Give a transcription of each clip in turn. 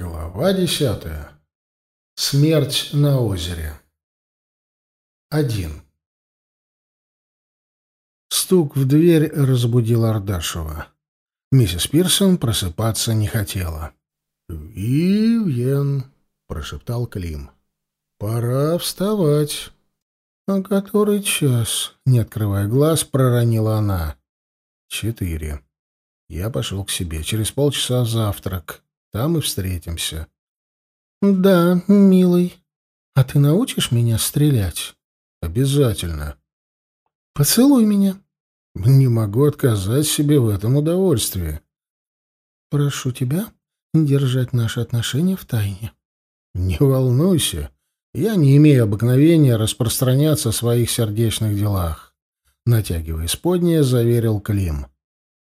Глава десятая. Смерть на озере. Один. Стук в дверь разбудил Ардашева. Миссис Пирсон просыпаться не хотела. «Вивьен», — прошептал Клим, — «пора вставать». «А который час?» — не открывая глаз, проронила она. «Четыре». Я пошел к себе. Через полчаса завтрак. Там и встретимся. Да, милый. А ты научишь меня стрелять? Обязательно. Поцелуй меня. Не могу отказать себе в этом удовольствии. Прошу тебя держать наши отношения в тайне. Не волнуйся. Я не имею обыкновения распространяться о своих сердечных делах. Натягивая исподнее, заверил Клим.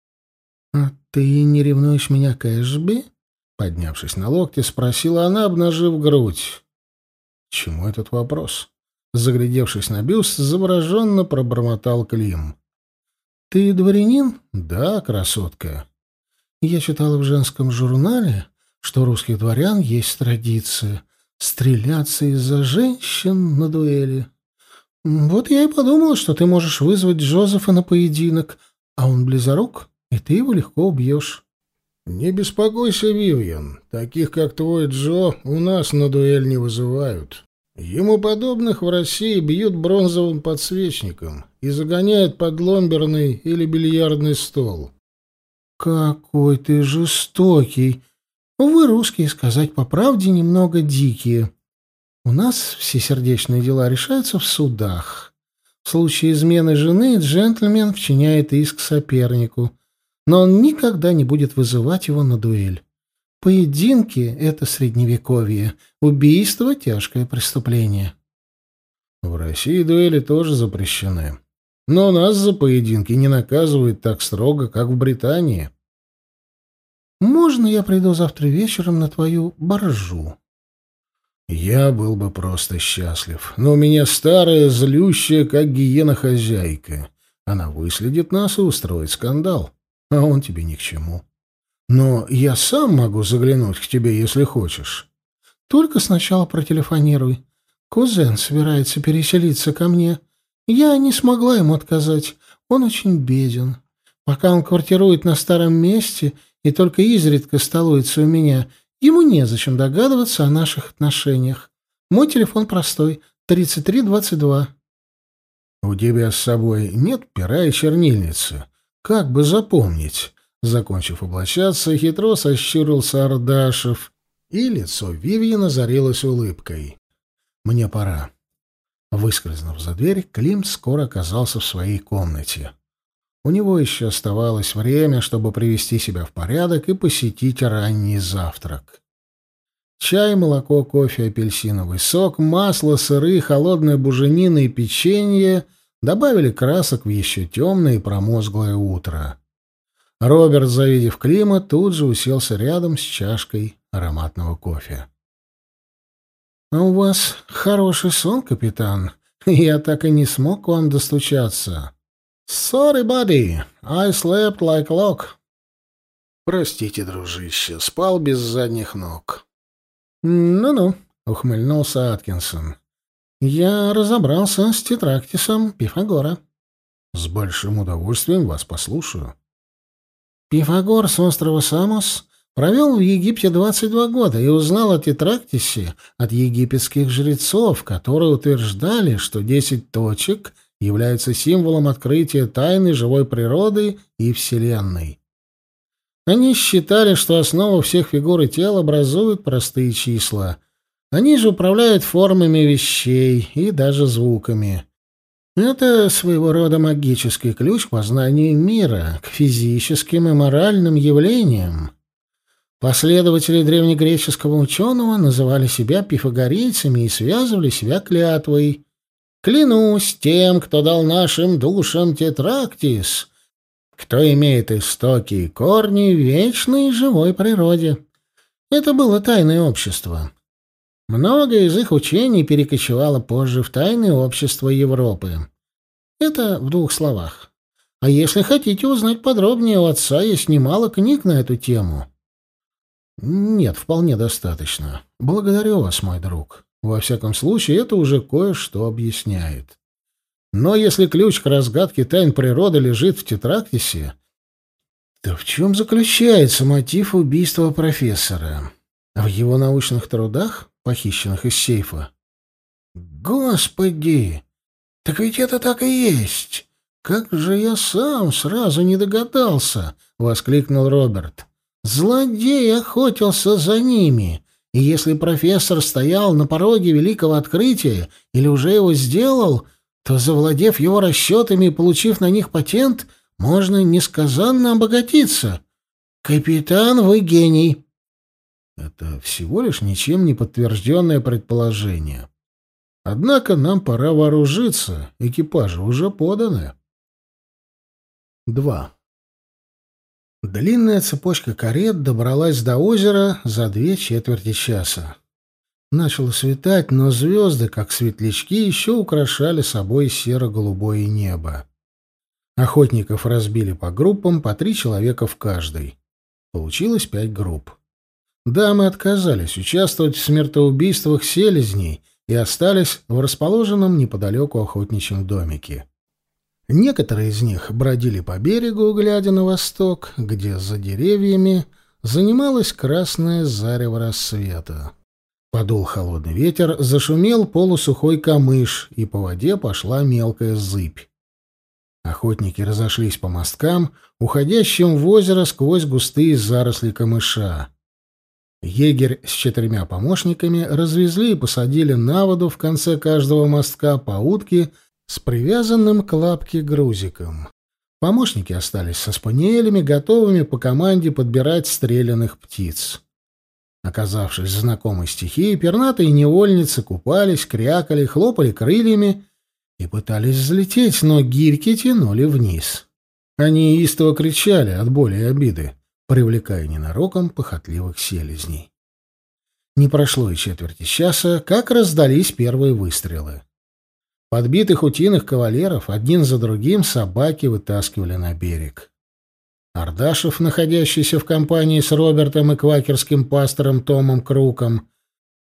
— А ты не ревнуешь меня к Эшби? Поднявшись на локте, спросила она, обнажив грудь. чему этот вопрос? Заглядевшись на бюст, завороженно пробормотал Клим. «Ты дворянин?» «Да, красотка». «Я читала в женском журнале, что у русских дворян есть традиция стреляться из-за женщин на дуэли. Вот я и подумала, что ты можешь вызвать Джозефа на поединок, а он близорук, и ты его легко убьешь». «Не беспокойся, Вивьен. Таких, как твой Джо, у нас на дуэль не вызывают. Ему подобных в России бьют бронзовым подсвечником и загоняют под ломберный или бильярдный стол». «Какой ты жестокий! Вы, русские, сказать по правде, немного дикие. У нас все сердечные дела решаются в судах. В случае измены жены джентльмен вчиняет иск сопернику» но он никогда не будет вызывать его на дуэль. Поединки — это средневековье, убийство — тяжкое преступление. В России дуэли тоже запрещены. Но нас за поединки не наказывают так строго, как в Британии. «Можно я приду завтра вечером на твою боржу?» Я был бы просто счастлив, но у меня старая, злющая, как гиена хозяйка. Она выследит нас и устроит скандал а он тебе ни к чему. Но я сам могу заглянуть к тебе, если хочешь. Только сначала протелефонируй. Кузен собирается переселиться ко мне. Я не смогла ему отказать. Он очень беден. Пока он квартирует на старом месте и только изредка столуется у меня, ему незачем догадываться о наших отношениях. Мой телефон простой — 3322. У тебя с собой нет пера и чернильницы? Как бы запомнить? Закончив облачаться, хитро сощурился Ардашев, и лицо Вивьена зарилось улыбкой. «Мне пора». Выскользнув за дверь, Клим скоро оказался в своей комнате. У него еще оставалось время, чтобы привести себя в порядок и посетить ранний завтрак. Чай, молоко, кофе, апельсиновый сок, масло, сыры, холодная буженина и печенье — добавили красок в еще темное и промозглое утро. Роберт, завидев Клима, тут же уселся рядом с чашкой ароматного кофе. «А у вас хороший сон, капитан. Я так и не смог к вам достучаться». «Sorry, buddy. I slept like lock». «Простите, дружище, спал без задних ног». «Ну-ну», — ухмыльнулся Аткинсон. Я разобрался с тетрактисом Пифагора. С большим удовольствием вас послушаю. Пифагор с острова Самос провел в Египте 22 года и узнал о тетрактисе от египетских жрецов, которые утверждали, что 10 точек являются символом открытия тайны живой природы и Вселенной. Они считали, что основу всех фигур и тел образуют простые числа — они же управляют формами вещей и даже звуками. Это своего рода магический ключ к познанию мира, к физическим и моральным явлениям. Последователи древнегреческого ученого называли себя пифагорейцами и связывали себя клятвой. «Клянусь тем, кто дал нашим душам тетрактис, кто имеет истоки и корни в вечной живой природе». Это было тайное общество. Многое из их учений перекочевало позже в тайное общество Европы. Это в двух словах. А если хотите узнать подробнее, у отца есть немало книг на эту тему. Нет, вполне достаточно. Благодарю вас, мой друг. Во всяком случае, это уже кое-что объясняет. Но если ключ к разгадке тайн природы лежит в Тетрактисе, то в чем заключается мотив убийства профессора? В его научных трудах, похищенных из сейфа? Господи! Так ведь это так и есть! Как же я сам сразу не догадался! — воскликнул Роберт. Злодей охотился за ними, и если профессор стоял на пороге великого открытия или уже его сделал, то, завладев его расчетами и получив на них патент, можно несказанно обогатиться. Капитан, вы гений. Это всего лишь ничем не подтвержденное предположение. Однако нам пора вооружиться, экипажи уже поданы. 2. Длинная цепочка карет добралась до озера за две четверти часа. Начало светать, но звезды, как светлячки, еще украшали собой серо-голубое небо. Охотников разбили по группам, по три человека в каждой. Получилось пять групп. Дамы отказались участвовать в смертоубийствах селезней и остались в расположенном неподалеку охотничьем домике. Некоторые из них бродили по берегу, глядя на восток, где за деревьями занималось красное зарево рассвета. Подул холодный ветер, зашумел полусухой камыш, и по воде пошла мелкая зыбь. Охотники разошлись по мосткам, уходящим в озеро сквозь густые заросли камыша. Егерь с четырьмя помощниками развезли и посадили на воду в конце каждого мостка по утке — с привязанным к лапке грузиком. Помощники остались со спаниелями, готовыми по команде подбирать стрелянных птиц. Оказавшись в знакомой стихии, пернатые невольницы купались, крякали, хлопали крыльями и пытались взлететь, но гирьки тянули вниз. Они истово кричали от боли и обиды, привлекая ненароком похотливых селезней. Не прошло и четверти часа, как раздались первые выстрелы. Подбитых утиных кавалеров один за другим собаки вытаскивали на берег. Ардашев, находящийся в компании с Робертом и квакерским пастором Томом Круком,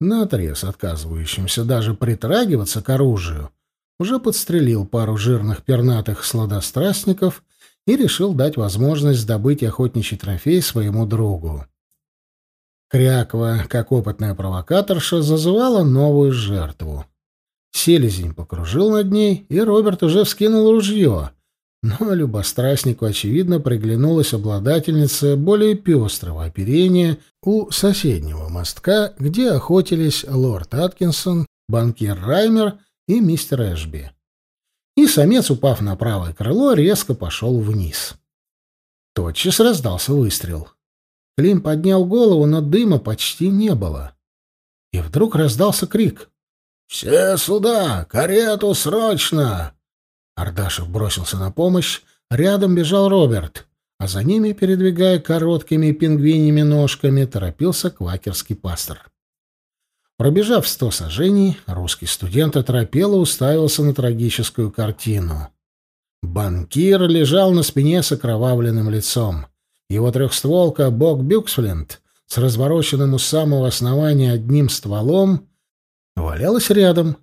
наотрез отказывающимся даже притрагиваться к оружию, уже подстрелил пару жирных пернатых сладострастников и решил дать возможность добыть охотничий трофей своему другу. Кряква, как опытная провокаторша, зазывала новую жертву. Селезень покружил над ней, и Роберт уже вскинул ружье. Но любострастнику, очевидно, приглянулась обладательница более пестрого оперения у соседнего мостка, где охотились лорд Аткинсон, банкир Раймер и мистер Эшби. И самец, упав на правое крыло, резко пошел вниз. Тотчас раздался выстрел. Клим поднял голову, но дыма почти не было. И вдруг раздался крик. «Все сюда! Карету срочно!» Ардашев бросился на помощь. Рядом бежал Роберт, а за ними, передвигая короткими пингвиньими ножками, торопился квакерский пастор. Пробежав сто сажений, русский студент оторопело уставился на трагическую картину. Банкир лежал на спине с окровавленным лицом. Его трехстволка Бог Бюксфленд с развороченным у самого основания одним стволом валялась рядом.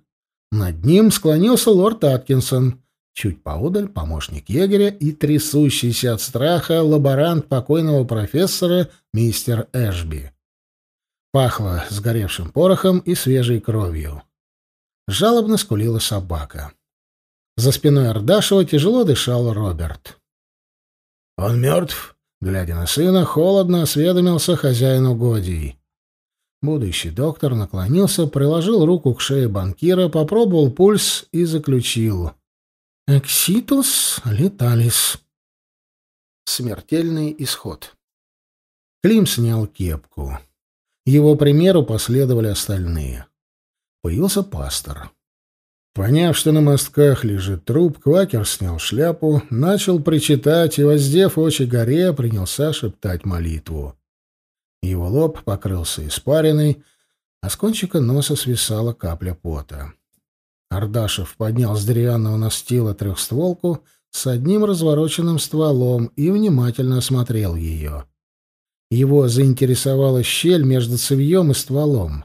Над ним склонился лорд Аткинсон. Чуть поодаль помощник егеря и трясущийся от страха лаборант покойного профессора мистер Эшби. Пахло сгоревшим порохом и свежей кровью. Жалобно скулила собака. За спиной Ардашева тяжело дышал Роберт. «Он мертв?» — глядя на сына, холодно осведомился хозяин угодий. Будущий доктор наклонился, приложил руку к шее банкира, попробовал пульс и заключил. «Экситус леталис». Смертельный исход. Клим снял кепку. Его примеру последовали остальные. Появился пастор. Поняв, что на мостках лежит труп, Квакер снял шляпу, начал причитать и, воздев очи горе, принялся шептать молитву. Его лоб покрылся испариной, а с кончика носа свисала капля пота. Ардашев поднял с деревянного настила трехстволку с одним развороченным стволом и внимательно осмотрел ее. Его заинтересовала щель между цевьем и стволом.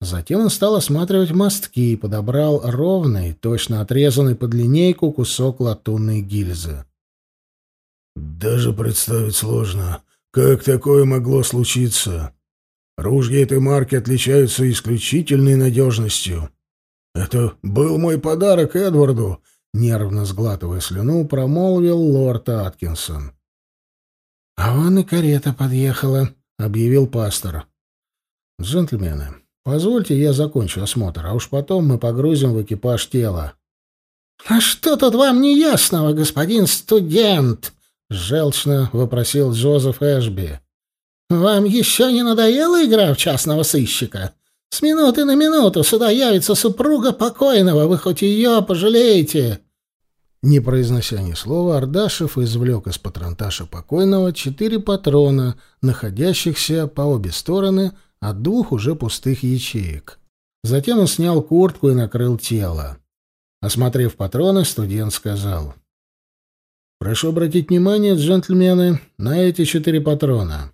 Затем он стал осматривать мостки и подобрал ровный, точно отрезанный под линейку кусок латунной гильзы. «Даже представить сложно, как такое могло случиться. Ружья этой марки отличаются исключительной надежностью. Это был мой подарок Эдварду», — нервно сглатывая слюну, промолвил лорд Аткинсон. «А вон и карета подъехала», — объявил пастор. «Джентльмены, позвольте я закончу осмотр, а уж потом мы погрузим в экипаж тело». «А что тут вам не ясного, господин студент?» — желчно вопросил Джозеф Эшби. «Вам еще не надоела игра в частного сыщика? С минуты на минуту сюда явится супруга покойного, вы хоть ее пожалеете». Не произнося ни слова, Ардашев извлек из патронташа покойного четыре патрона, находящихся по обе стороны от двух уже пустых ячеек. Затем он снял куртку и накрыл тело. Осмотрев патроны, студент сказал. «Прошу обратить внимание, джентльмены, на эти четыре патрона.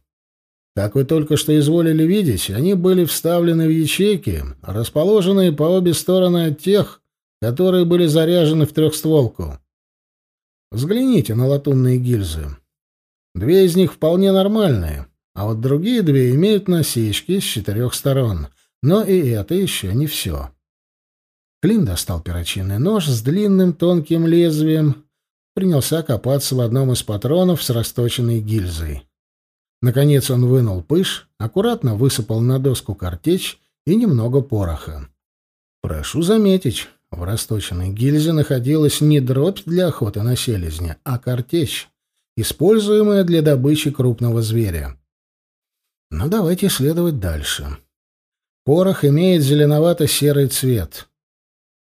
Как вы только что изволили видеть, они были вставлены в ячейки, расположенные по обе стороны от тех, которые были заряжены в трехстволку. Взгляните на латунные гильзы. Две из них вполне нормальные, а вот другие две имеют насечки с четырех сторон. Но и это еще не все. Клин достал перочинный нож с длинным тонким лезвием, принялся копаться в одном из патронов с расточенной гильзой. Наконец он вынул пыш, аккуратно высыпал на доску картечь и немного пороха. Прошу заметить, в расточенной гильзе находилась не дробь для охоты на селезня, а картечь, используемая для добычи крупного зверя. Но ну, давайте исследовать дальше. Порох имеет зеленовато-серый цвет.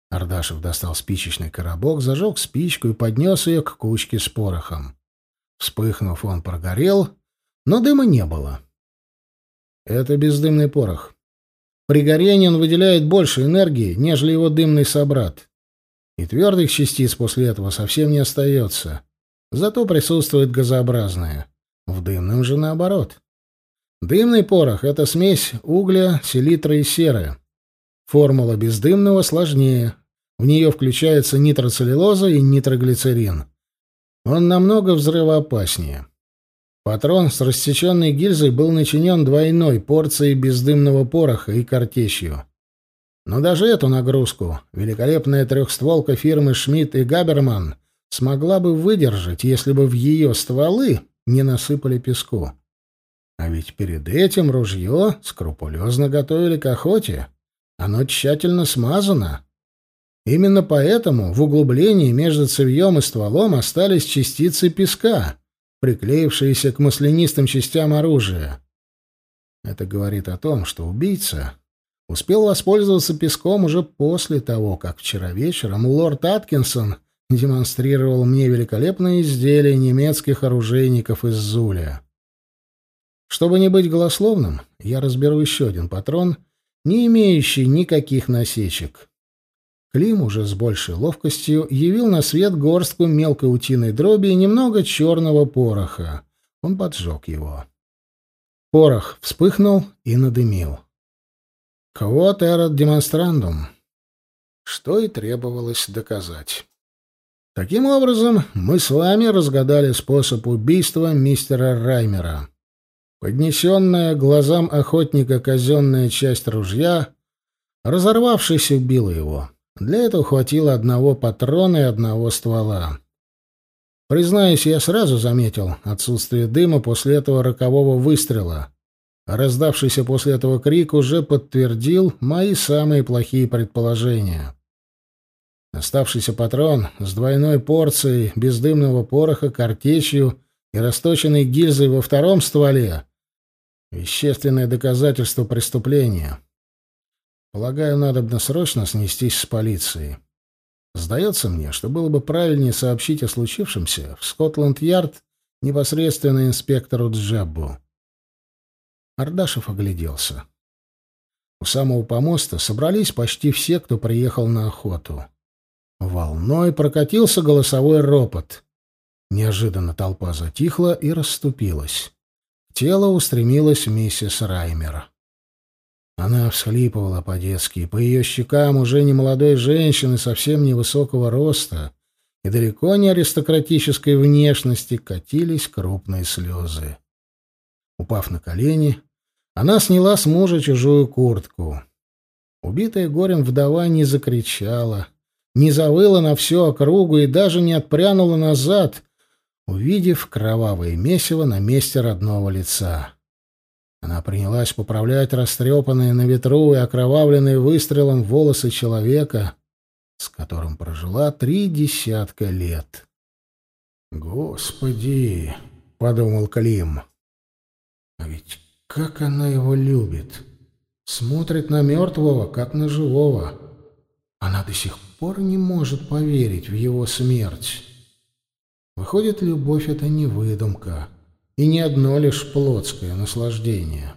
Ардашев достал спичечный коробок, зажег спичку и поднес ее к кучке с порохом. Вспыхнув, он прогорел, но дыма не было. Это бездымный порох. При горении он выделяет больше энергии, нежели его дымный собрат. И твердых частиц после этого совсем не остается. Зато присутствует газообразное. В дымном же наоборот. Дымный порох — это смесь угля, селитры и серы. Формула бездымного сложнее. В нее включаются нитроцеллюлоза и нитроглицерин. Он намного взрывоопаснее. Патрон с рассеченной гильзой был начинен двойной порцией бездымного пороха и картечью. Но даже эту нагрузку великолепная трехстволка фирмы Шмидт и Габерман смогла бы выдержать, если бы в ее стволы не насыпали песку. А ведь перед этим ружье скрупулезно готовили к охоте. Оно тщательно смазано. Именно поэтому в углублении между цевьем и стволом остались частицы песка — приклеившиеся к маслянистым частям оружия. Это говорит о том, что убийца успел воспользоваться песком уже после того, как вчера вечером лорд Аткинсон демонстрировал мне великолепное изделие немецких оружейников из Зуля. Чтобы не быть голословным, я разберу еще один патрон, не имеющий никаких насечек. Клим уже с большей ловкостью явил на свет горстку мелкой утиной дроби и немного черного пороха. Он поджег его. Порох вспыхнул и надымил. «Квот эрот демонстрандум», что и требовалось доказать. Таким образом, мы с вами разгадали способ убийства мистера Раймера. Поднесенная глазам охотника казенная часть ружья, разорвавшись, убила его. Для этого хватило одного патрона и одного ствола. Признаюсь, я сразу заметил отсутствие дыма после этого рокового выстрела. раздавшийся после этого крик уже подтвердил мои самые плохие предположения. Оставшийся патрон с двойной порцией бездымного пороха, картечью и расточенной гильзой во втором стволе — вещественное доказательство преступления. Полагаю, надо срочно снестись с полицией. Сдается мне, что было бы правильнее сообщить о случившемся в Скотланд-Ярд непосредственно инспектору Джеббу. Ардашев огляделся. У самого помоста собрались почти все, кто приехал на охоту. Волной прокатился голосовой ропот. Неожиданно толпа затихла и расступилась. Тело устремилась миссис Раймер. Она всхлипывала по-детски, по ее щекам уже не молодой женщины совсем невысокого роста и далеко не аристократической внешности катились крупные слезы. Упав на колени, она сняла с мужа чужую куртку. Убитая горем вдова не закричала, не завыла на всю округу и даже не отпрянула назад, увидев кровавое месиво на месте родного лица. Она принялась поправлять растрепанные на ветру и окровавленные выстрелом волосы человека, с которым прожила три десятка лет. «Господи!» — подумал Клим. «А ведь как она его любит! Смотрит на мертвого, как на живого. Она до сих пор не может поверить в его смерть. Выходит, любовь — это не выдумка» и не одно лишь плотское наслаждение.